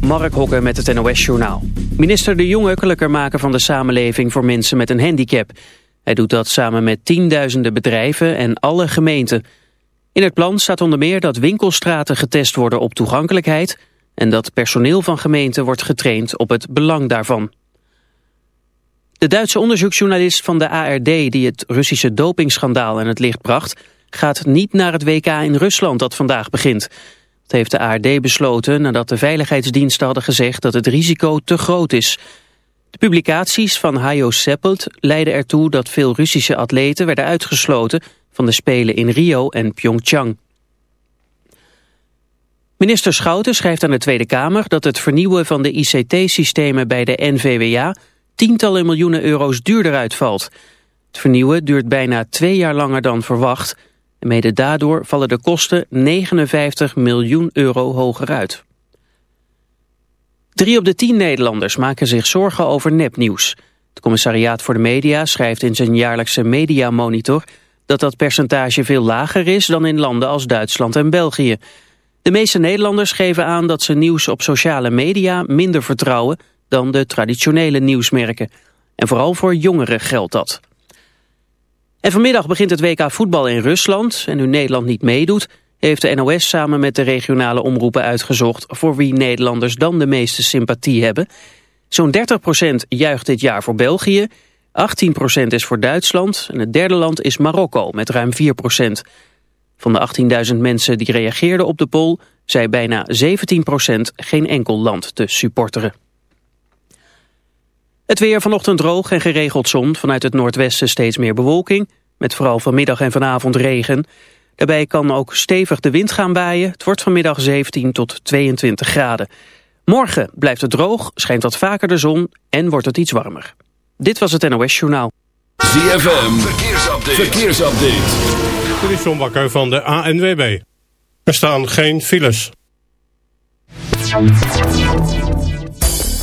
Mark Hokke met het NOS Journaal. Minister De Jonge maken van de samenleving voor mensen met een handicap. Hij doet dat samen met tienduizenden bedrijven en alle gemeenten. In het plan staat onder meer dat winkelstraten getest worden op toegankelijkheid... en dat personeel van gemeenten wordt getraind op het belang daarvan. De Duitse onderzoeksjournalist van de ARD die het Russische dopingschandaal in het licht bracht... gaat niet naar het WK in Rusland dat vandaag begint... Dat heeft de ARD besloten nadat de veiligheidsdiensten hadden gezegd dat het risico te groot is. De publicaties van Hajo Seppelt leidden ertoe dat veel Russische atleten werden uitgesloten van de Spelen in Rio en Pyeongchang. Minister Schouten schrijft aan de Tweede Kamer dat het vernieuwen van de ICT-systemen bij de NVWA tientallen miljoenen euro's duurder uitvalt. Het vernieuwen duurt bijna twee jaar langer dan verwacht mede daardoor vallen de kosten 59 miljoen euro hoger uit. Drie op de tien Nederlanders maken zich zorgen over nepnieuws. Het commissariaat voor de media schrijft in zijn jaarlijkse mediamonitor... dat dat percentage veel lager is dan in landen als Duitsland en België. De meeste Nederlanders geven aan dat ze nieuws op sociale media minder vertrouwen... dan de traditionele nieuwsmerken. En vooral voor jongeren geldt dat. En vanmiddag begint het WK voetbal in Rusland. En nu Nederland niet meedoet, heeft de NOS samen met de regionale omroepen uitgezocht... voor wie Nederlanders dan de meeste sympathie hebben. Zo'n 30% juicht dit jaar voor België, 18% is voor Duitsland... en het derde land is Marokko met ruim 4%. Van de 18.000 mensen die reageerden op de poll... zei bijna 17% geen enkel land te supporteren. Het weer vanochtend droog en geregeld zon. Vanuit het noordwesten steeds meer bewolking. Met vooral vanmiddag en vanavond regen. Daarbij kan ook stevig de wind gaan waaien. Het wordt vanmiddag 17 tot 22 graden. Morgen blijft het droog, schijnt wat vaker de zon en wordt het iets warmer. Dit was het NOS Journaal. ZFM, verkeersupdate. verkeersupdate. Dit is John Bakker van de ANWB. Er staan geen files.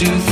do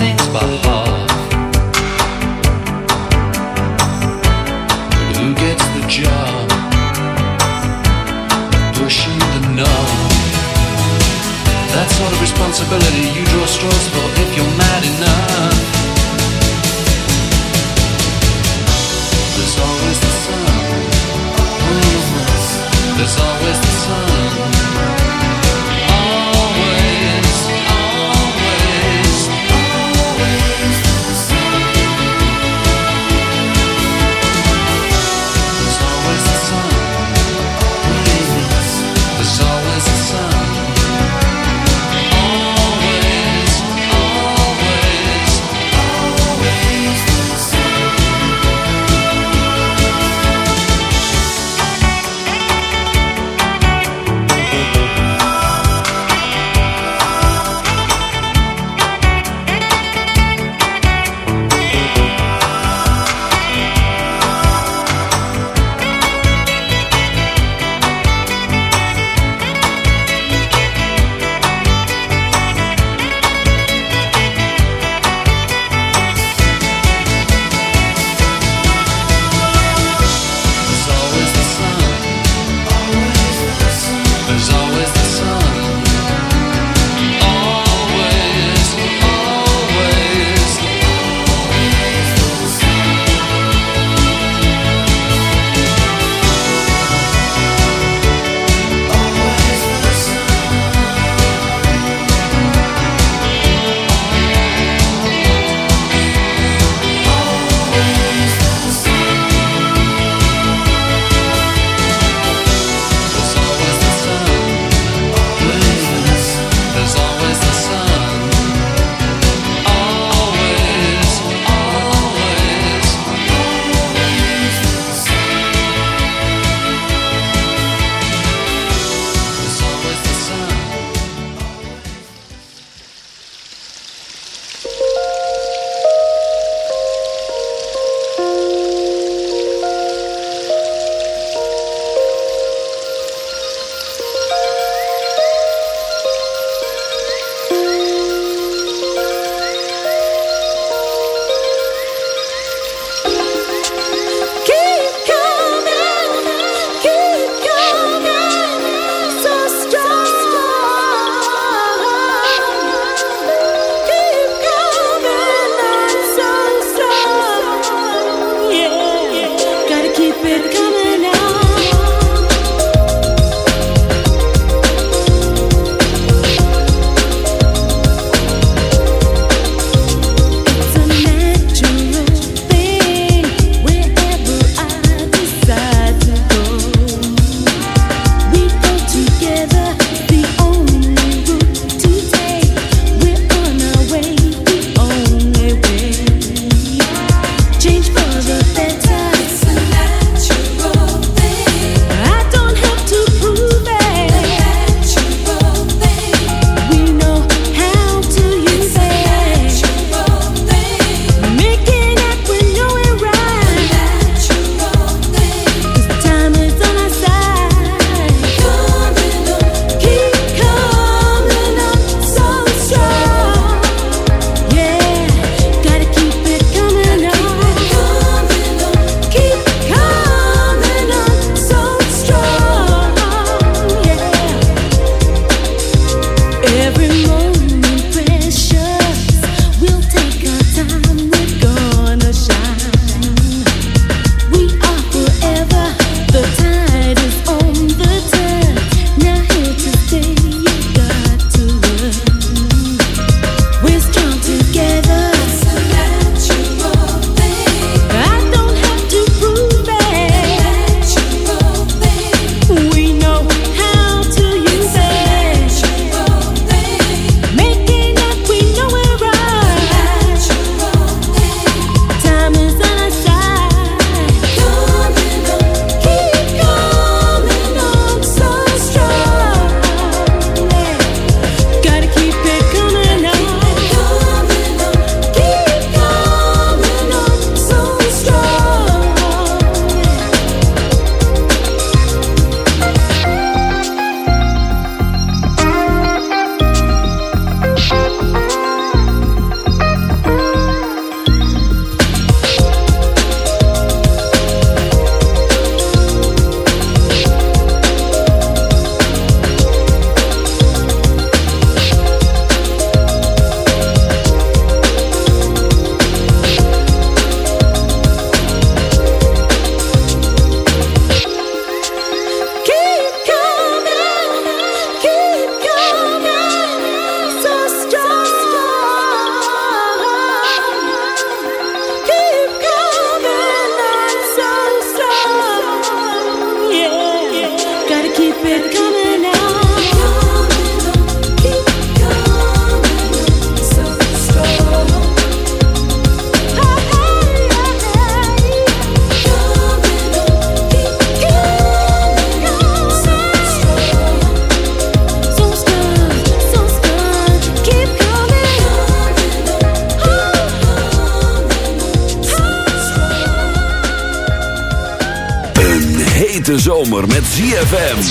ZFM.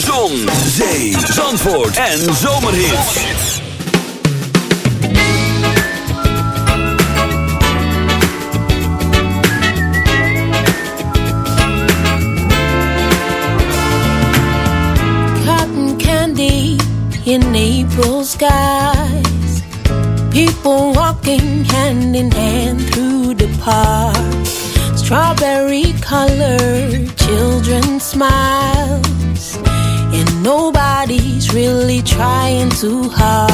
Zon, zee, zandvoort en. Cotton candy in April skies. People walking hand in hand through the park. Strawberry colors trying too hard.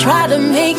try to make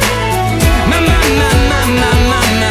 My, my, my, my, my,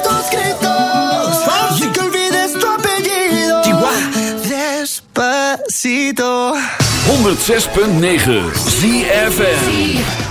106.9 ZFN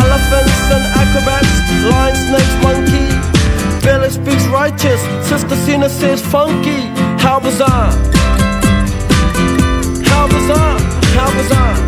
Elephants and acrobats, lion, snakes, monkey. Pele speaks righteous, Sister Zina says funky. How bizarre! How bizarre! How bizarre!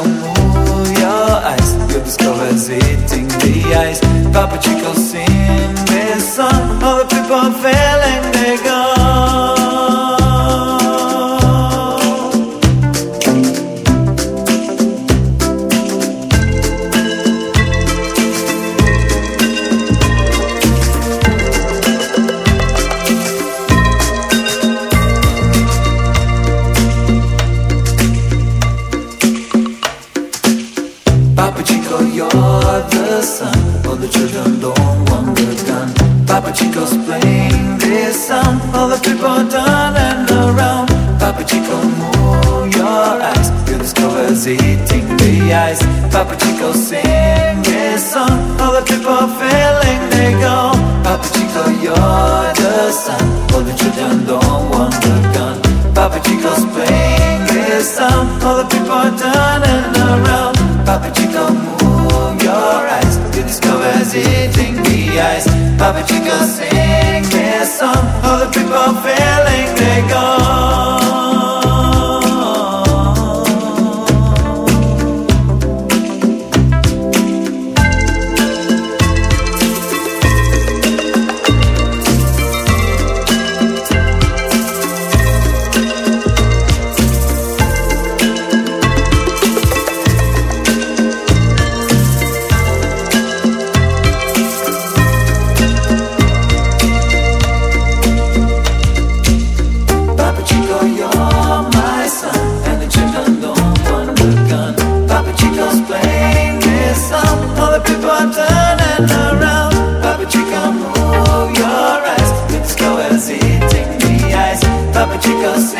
Chico, move your eyes. You'll discover it's hitting the ice. Papa Chico, sing this song. All the people chicas.